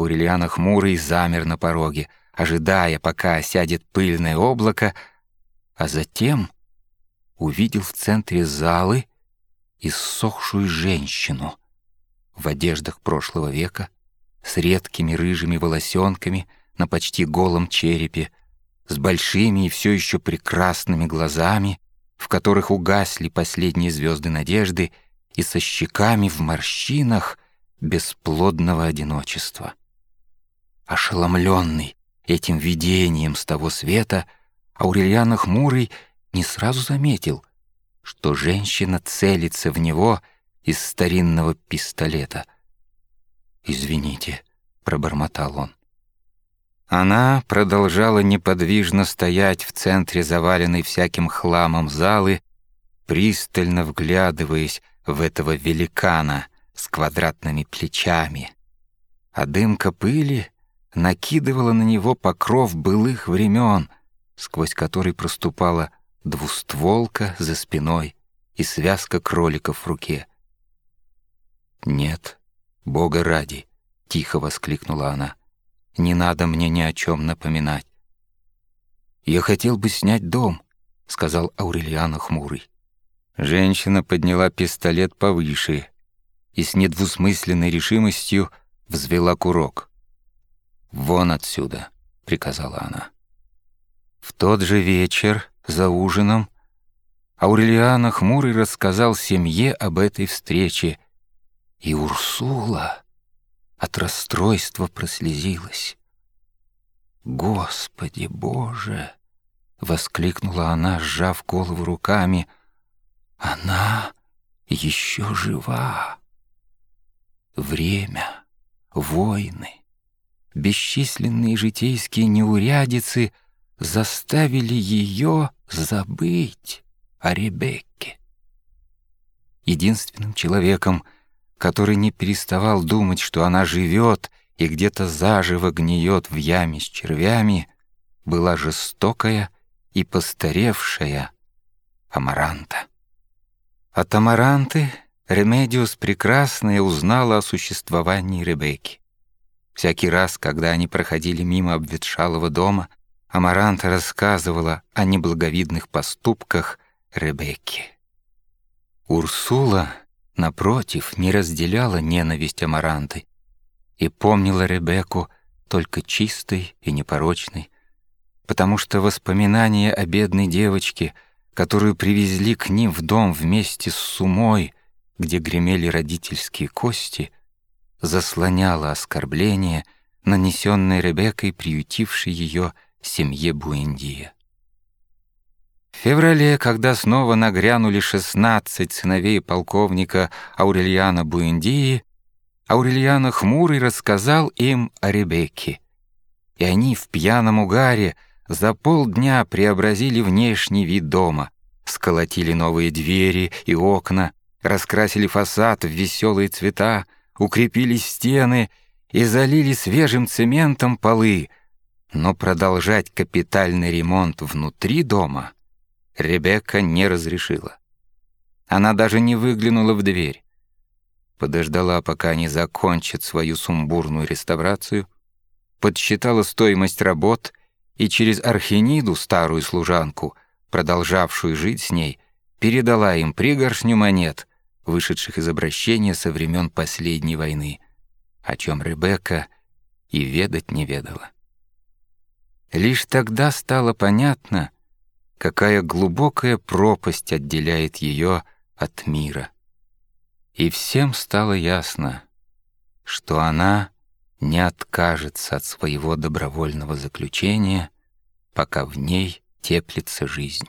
Аурельяна хмурый замер на пороге, ожидая, пока осядет пыльное облако, а затем увидел в центре залы иссохшую женщину в одеждах прошлого века, с редкими рыжими волосенками на почти голом черепе, с большими и все еще прекрасными глазами, в которых угасли последние звезды надежды, и со щеками в морщинах бесплодного одиночества. Ошеломленный этим видением с того света, Аурельяна Хмурый не сразу заметил, что женщина целится в него из старинного пистолета. «Извините», — пробормотал он. Она продолжала неподвижно стоять в центре заваленной всяким хламом залы, пристально вглядываясь в этого великана с квадратными плечами. А дымка пыли накидывала на него покров былых времен, сквозь который проступала двустволка за спиной и связка кроликов в руке. «Нет, Бога ради!» — тихо воскликнула она. Не надо мне ни о чем напоминать. «Я хотел бы снять дом», — сказал Аурельяна хмурый. Женщина подняла пистолет повыше и с недвусмысленной решимостью взвела курок. «Вон отсюда», — приказала она. В тот же вечер, за ужином, Аурельяна хмурый рассказал семье об этой встрече, и Урсула от расстройства прослезилась. «Господи Боже!» — воскликнула она, сжав голову руками. «Она еще жива!» Время, войны, бесчисленные житейские неурядицы заставили ее забыть о Ребекке. Единственным человеком — который не переставал думать, что она живет и где-то заживо гниет в яме с червями, была жестокая и постаревшая Амаранта. От Амаранты Ремедиос Прекрасная узнала о существовании Ребекки. Всякий раз, когда они проходили мимо обветшалого дома, Амаранта рассказывала о неблаговидных поступках Ребекки. Урсула напротив, не разделяла ненависть Амаранты и помнила Ребекку только чистой и непорочной, потому что воспоминания о бедной девочке, которую привезли к ним в дом вместе с сумой, где гремели родительские кости, заслоняло оскорбление, нанесенное Ребеккой, приютившей ее семье Буэндия. В феврале, когда снова нагрянули шестнадцать сыновей полковника Аурельяна Буэндии, Аурельяна Хмурый рассказал им о Ребекке. И они в пьяном угаре за полдня преобразили внешний вид дома, сколотили новые двери и окна, раскрасили фасад в веселые цвета, укрепили стены и залили свежим цементом полы, но продолжать капитальный ремонт внутри дома — Ребекка не разрешила. Она даже не выглянула в дверь. Подождала, пока они закончат свою сумбурную реставрацию, подсчитала стоимость работ и через Архениду, старую служанку, продолжавшую жить с ней, передала им пригоршню монет, вышедших из обращения со времен последней войны, о чем Ребекка и ведать не ведала. Лишь тогда стало понятно, какая глубокая пропасть отделяет ее от мира. И всем стало ясно, что она не откажется от своего добровольного заключения, пока в ней теплится жизнь.